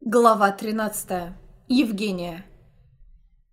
Глава 13. Евгения.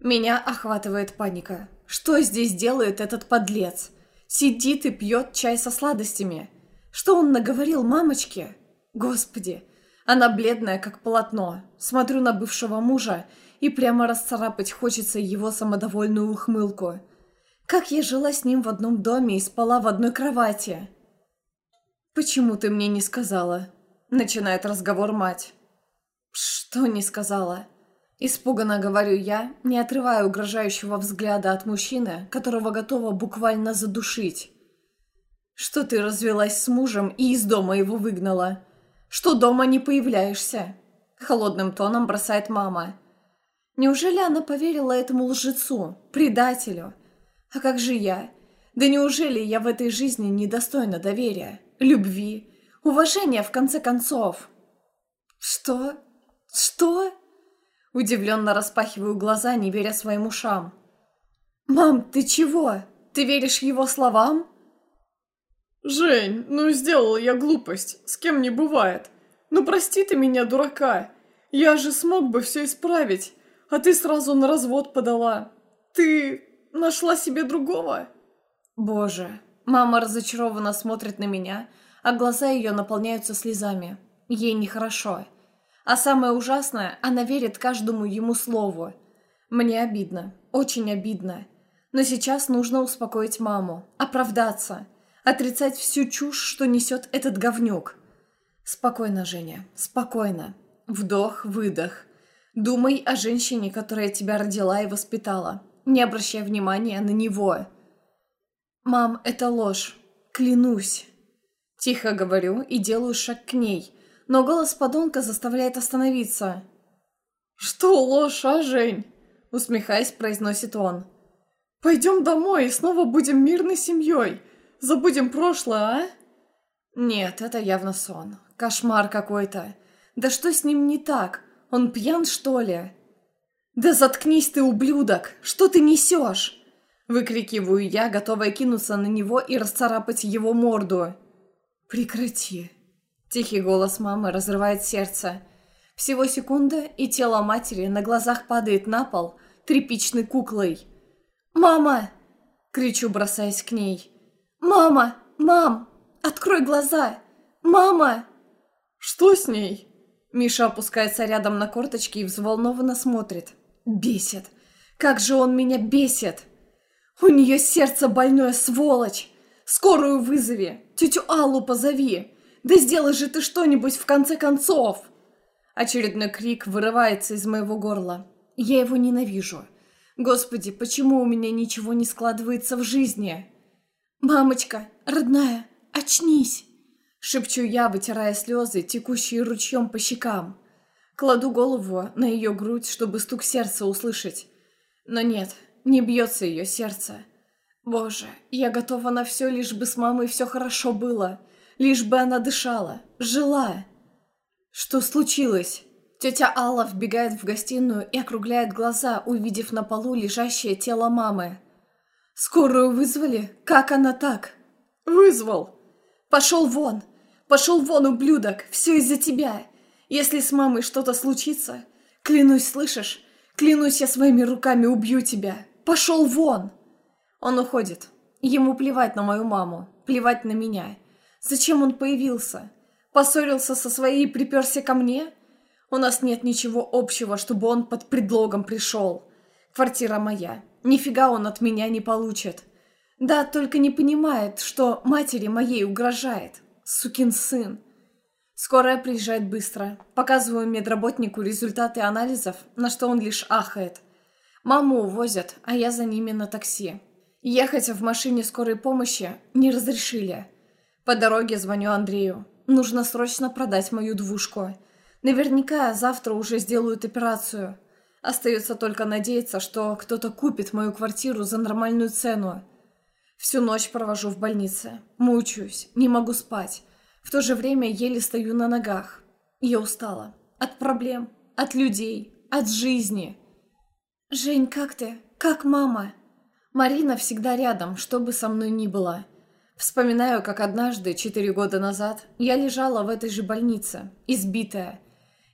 Меня охватывает паника. Что здесь делает этот подлец? Сидит и пьет чай со сладостями. Что он наговорил мамочке? Господи, она бледная, как полотно. Смотрю на бывшего мужа, и прямо расцарапать хочется его самодовольную ухмылку. Как я жила с ним в одном доме и спала в одной кровати? «Почему ты мне не сказала?» Начинает разговор мать. «Что не сказала?» Испуганно говорю я, не отрывая угрожающего взгляда от мужчины, которого готова буквально задушить. «Что ты развелась с мужем и из дома его выгнала? Что дома не появляешься?» Холодным тоном бросает мама. Неужели она поверила этому лжецу, предателю? А как же я? Да неужели я в этой жизни недостойна доверия, любви, уважения в конце концов? Что? «Что?» Удивленно распахиваю глаза, не веря своим ушам. «Мам, ты чего? Ты веришь его словам?» «Жень, ну сделал я глупость, с кем не бывает. Ну прости ты меня, дурака. Я же смог бы все исправить, а ты сразу на развод подала. Ты нашла себе другого?» «Боже». Мама разочарованно смотрит на меня, а глаза ее наполняются слезами. Ей нехорошо. А самое ужасное, она верит каждому ему слову. Мне обидно, очень обидно. Но сейчас нужно успокоить маму, оправдаться, отрицать всю чушь, что несет этот говнюк. Спокойно, Женя, спокойно. Вдох, выдох. Думай о женщине, которая тебя родила и воспитала. Не обращай внимания на него. «Мам, это ложь. Клянусь». Тихо говорю и делаю шаг к ней, но голос подонка заставляет остановиться. «Что ложь, а, Жень?» — усмехаясь, произносит он. «Пойдем домой и снова будем мирной семьей. Забудем прошлое, а?» «Нет, это явно сон. Кошмар какой-то. Да что с ним не так? Он пьян, что ли?» «Да заткнись ты, ублюдок! Что ты несешь?» Выкрикиваю я, готовая кинуться на него и расцарапать его морду. «Прекрати!» Тихий голос мамы разрывает сердце. Всего секунда, и тело матери на глазах падает на пол тряпичной куклой. «Мама!» — кричу, бросаясь к ней. «Мама! Мам! Открой глаза! Мама!» «Что с ней?» Миша опускается рядом на корточки и взволнованно смотрит. «Бесит! Как же он меня бесит! У нее сердце больное, сволочь! Скорую вызови! Тетю Аллу позови! Да сделай же ты что-нибудь в конце концов!» Очередной крик вырывается из моего горла. Я его ненавижу. Господи, почему у меня ничего не складывается в жизни? «Мамочка, родная, очнись!» Шепчу я, вытирая слезы, текущие ручьем по щекам. Кладу голову на ее грудь, чтобы стук сердца услышать. Но нет, не бьется ее сердце. Боже, я готова на все, лишь бы с мамой все хорошо было. Лишь бы она дышала, жила. Что случилось? Тетя Алла вбегает в гостиную и округляет глаза, увидев на полу лежащее тело мамы. «Скорую вызвали? Как она так?» «Вызвал!» «Пошел вон! Пошел вон, ублюдок! Все из-за тебя! Если с мамой что-то случится, клянусь, слышишь? Клянусь, я своими руками убью тебя! Пошел вон!» Он уходит. Ему плевать на мою маму, плевать на меня. Зачем он появился? Поссорился со своей и приперся ко мне? У нас нет ничего общего, чтобы он под предлогом пришел. Квартира моя. Нифига он от меня не получит. Да, только не понимает, что матери моей угрожает. Сукин сын. Скорая приезжает быстро. Показываю медработнику результаты анализов, на что он лишь ахает. Маму увозят, а я за ними на такси. Ехать в машине скорой помощи не разрешили. По дороге звоню Андрею. Нужно срочно продать мою двушку. Наверняка завтра уже сделают операцию. Остается только надеяться, что кто-то купит мою квартиру за нормальную цену. Всю ночь провожу в больнице. Мучаюсь, не могу спать. В то же время еле стою на ногах. Я устала. От проблем, от людей, от жизни. «Жень, как ты? Как мама?» Марина всегда рядом, что бы со мной ни было. Вспоминаю, как однажды, четыре года назад, я лежала в этой же больнице, избитая.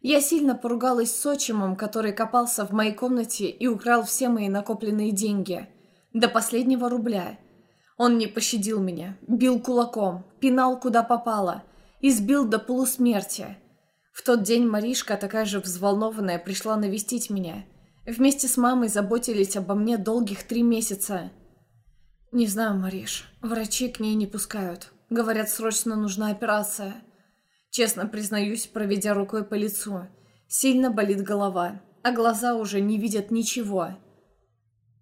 Я сильно поругалась с отчимом, который копался в моей комнате и украл все мои накопленные деньги. До последнего рубля. Он не пощадил меня, бил кулаком, пинал куда попало, избил до полусмерти. В тот день Маришка, такая же взволнованная, пришла навестить меня. Вместе с мамой заботились обо мне долгих три месяца. Не знаю, Мариш, врачи к ней не пускают. Говорят, срочно нужна операция. Честно признаюсь, проведя рукой по лицу. Сильно болит голова, а глаза уже не видят ничего.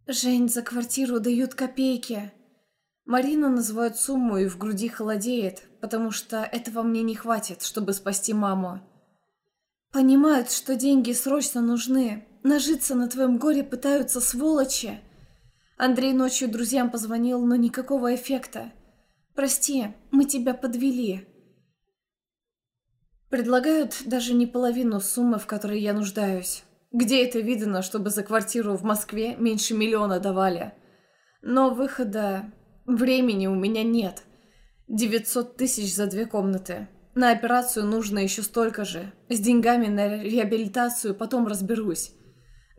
«Жень, за квартиру дают копейки». Марина называет сумму и в груди холодеет, потому что этого мне не хватит, чтобы спасти маму. Понимают, что деньги срочно нужны. Нажиться на твоем горе пытаются сволочи. Андрей ночью друзьям позвонил, но никакого эффекта. Прости, мы тебя подвели. Предлагают даже не половину суммы, в которой я нуждаюсь. Где это видно, чтобы за квартиру в Москве меньше миллиона давали? Но выхода... Времени у меня нет. 900 тысяч за две комнаты. На операцию нужно еще столько же. С деньгами на реабилитацию потом разберусь.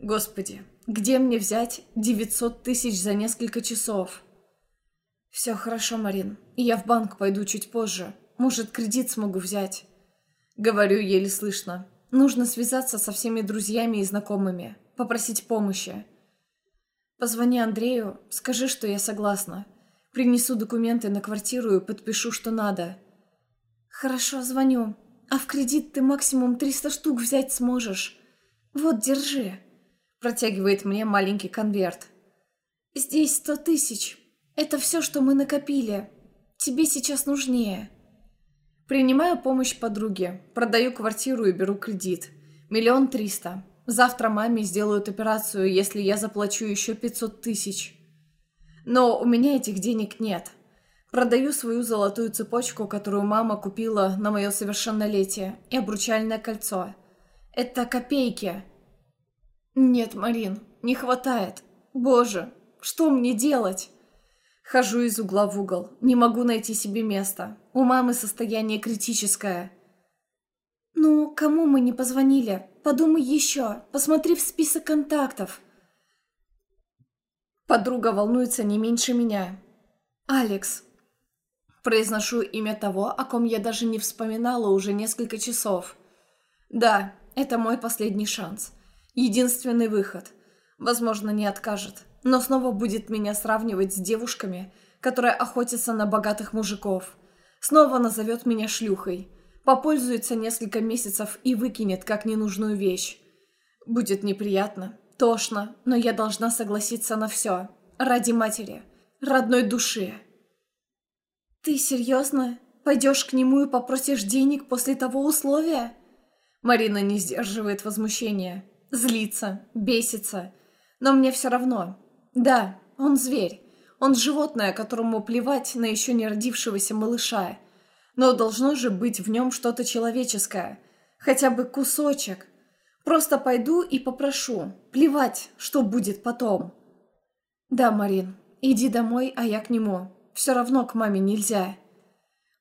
Господи, где мне взять 900 тысяч за несколько часов? Все хорошо, Марин. Я в банк пойду чуть позже. Может, кредит смогу взять. Говорю еле слышно. Нужно связаться со всеми друзьями и знакомыми, попросить помощи. Позвони Андрею, скажи, что я согласна. Принесу документы на квартиру и подпишу, что надо. Хорошо, звоню. А в кредит ты максимум 300 штук взять сможешь. Вот, держи. Протягивает мне маленький конверт. Здесь сто тысяч. Это все, что мы накопили. Тебе сейчас нужнее. Принимаю помощь подруге, продаю квартиру и беру кредит. Миллион триста. Завтра маме сделают операцию, если я заплачу еще пятьсот тысяч. Но у меня этих денег нет. Продаю свою золотую цепочку, которую мама купила на мое совершеннолетие, и обручальное кольцо. Это копейки. Нет, Марин, не хватает. Боже, что мне делать? Хожу из угла в угол. Не могу найти себе места. У мамы состояние критическое. «Ну, кому мы не позвонили? Подумай еще. Посмотри в список контактов». Подруга волнуется не меньше меня. «Алекс». Произношу имя того, о ком я даже не вспоминала уже несколько часов. «Да, это мой последний шанс. Единственный выход. Возможно, не откажет но снова будет меня сравнивать с девушками, которые охотятся на богатых мужиков. Снова назовет меня шлюхой. Попользуется несколько месяцев и выкинет как ненужную вещь. Будет неприятно, тошно, но я должна согласиться на все. Ради матери, родной души. «Ты серьезно? Пойдешь к нему и попросишь денег после того условия?» Марина не сдерживает возмущения. Злится, бесится. Но мне все равно. Да, он зверь. Он животное, которому плевать на еще не родившегося малыша. Но должно же быть в нем что-то человеческое. Хотя бы кусочек. Просто пойду и попрошу. Плевать, что будет потом. Да, Марин, иди домой, а я к нему. Все равно к маме нельзя.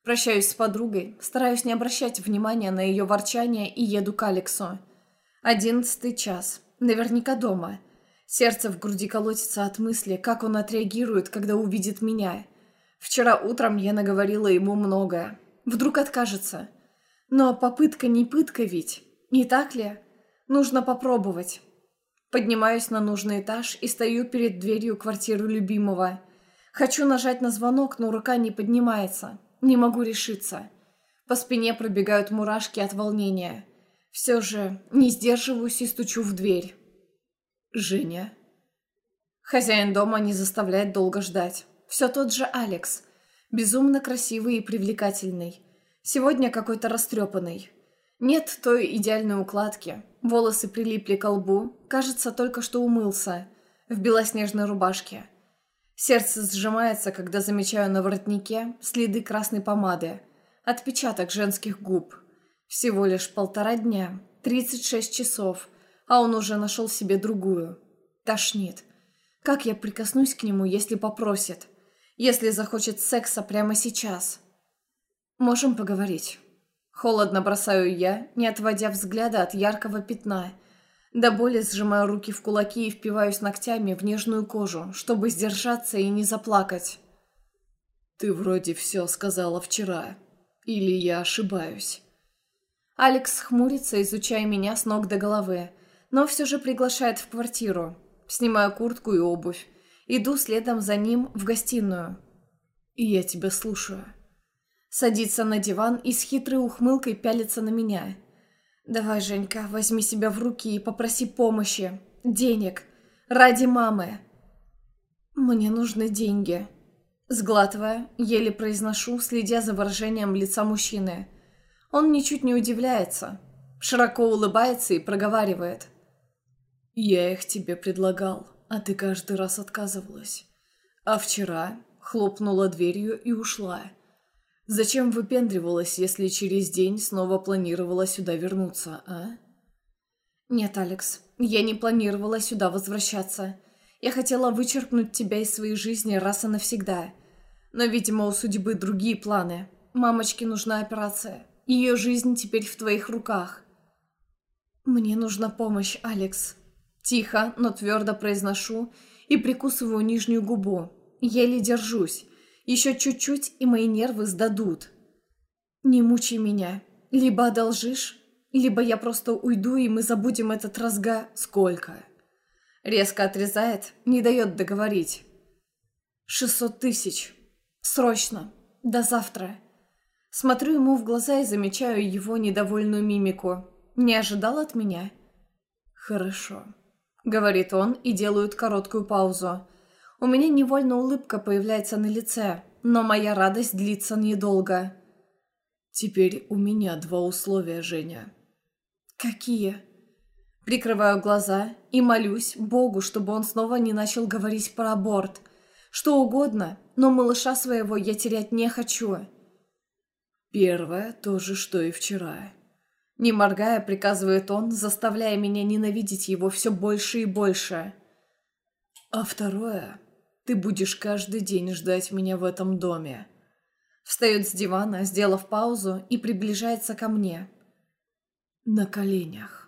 Прощаюсь с подругой, стараюсь не обращать внимания на ее ворчание и еду к Алексу. Одиннадцатый час. Наверняка дома. Сердце в груди колотится от мысли, как он отреагирует, когда увидит меня. Вчера утром я наговорила ему многое. Вдруг откажется. Но попытка не пытка ведь, не так ли? Нужно попробовать. Поднимаюсь на нужный этаж и стою перед дверью квартиры любимого. Хочу нажать на звонок, но рука не поднимается. Не могу решиться. По спине пробегают мурашки от волнения. Все же не сдерживаюсь и стучу в дверь. Женя. Хозяин дома не заставляет долго ждать. Все тот же Алекс. Безумно красивый и привлекательный. Сегодня какой-то растрепанный. Нет той идеальной укладки. Волосы прилипли к лбу. Кажется, только что умылся. В белоснежной рубашке. Сердце сжимается, когда замечаю на воротнике следы красной помады. Отпечаток женских губ. Всего лишь полтора дня. 36 часов а он уже нашел себе другую. Тошнит. Как я прикоснусь к нему, если попросит? Если захочет секса прямо сейчас? Можем поговорить. Холодно бросаю я, не отводя взгляда от яркого пятна. До боли сжимаю руки в кулаки и впиваюсь ногтями в нежную кожу, чтобы сдержаться и не заплакать. «Ты вроде все сказала вчера. Или я ошибаюсь?» Алекс хмурится, изучая меня с ног до головы, но все же приглашает в квартиру. Снимаю куртку и обувь. Иду следом за ним в гостиную. И я тебя слушаю. Садится на диван и с хитрой ухмылкой пялится на меня. «Давай, Женька, возьми себя в руки и попроси помощи. Денег. Ради мамы». «Мне нужны деньги». Сглатывая, еле произношу, следя за выражением лица мужчины. Он ничуть не удивляется. Широко улыбается и проговаривает. «Я их тебе предлагал, а ты каждый раз отказывалась. А вчера хлопнула дверью и ушла. Зачем выпендривалась, если через день снова планировала сюда вернуться, а?» «Нет, Алекс, я не планировала сюда возвращаться. Я хотела вычеркнуть тебя из своей жизни раз и навсегда. Но, видимо, у судьбы другие планы. Мамочке нужна операция. Ее жизнь теперь в твоих руках». «Мне нужна помощь, Алекс», Тихо, но твердо произношу и прикусываю нижнюю губу. Еле держусь. Еще чуть-чуть, и мои нервы сдадут. Не мучай меня. Либо одолжишь, либо я просто уйду, и мы забудем этот разга сколько. Резко отрезает, не дает договорить. Шестьсот тысяч. Срочно. До завтра. Смотрю ему в глаза и замечаю его недовольную мимику. Не ожидал от меня? Хорошо. — говорит он и делает короткую паузу. У меня невольно улыбка появляется на лице, но моя радость длится недолго. «Теперь у меня два условия, Женя». «Какие?» Прикрываю глаза и молюсь Богу, чтобы он снова не начал говорить про аборт. Что угодно, но малыша своего я терять не хочу. Первое, то же, что и вчера. Не моргая, приказывает он, заставляя меня ненавидеть его все больше и больше. А второе, ты будешь каждый день ждать меня в этом доме. Встает с дивана, сделав паузу, и приближается ко мне. На коленях.